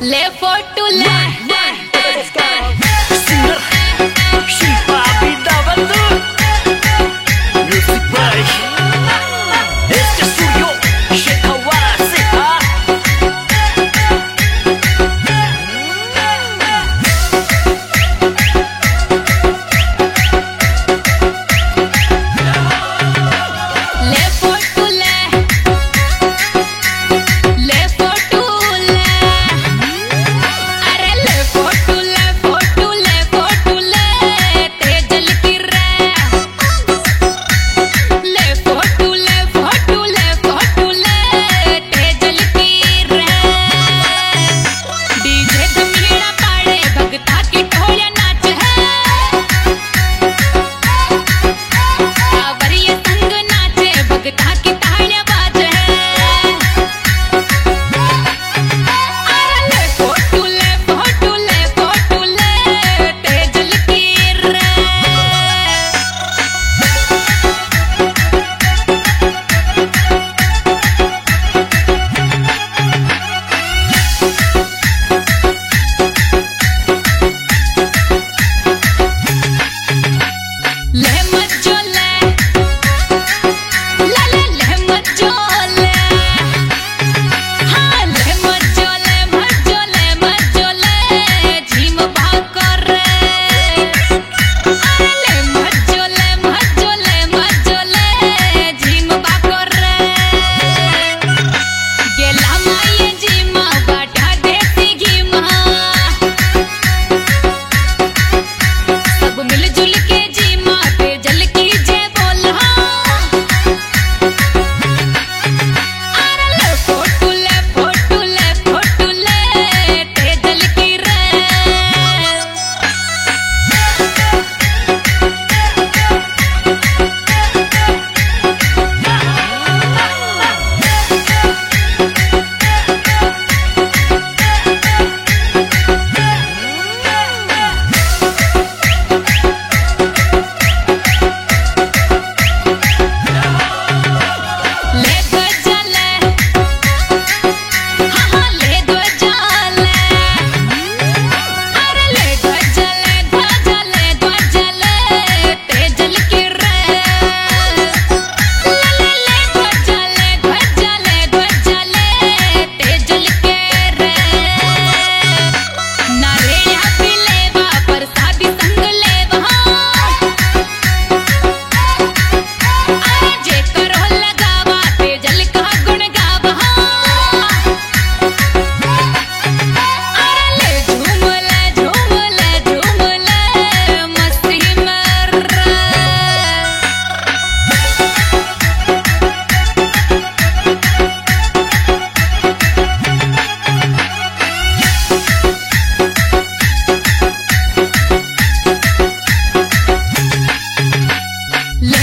Left foot to left.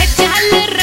echarle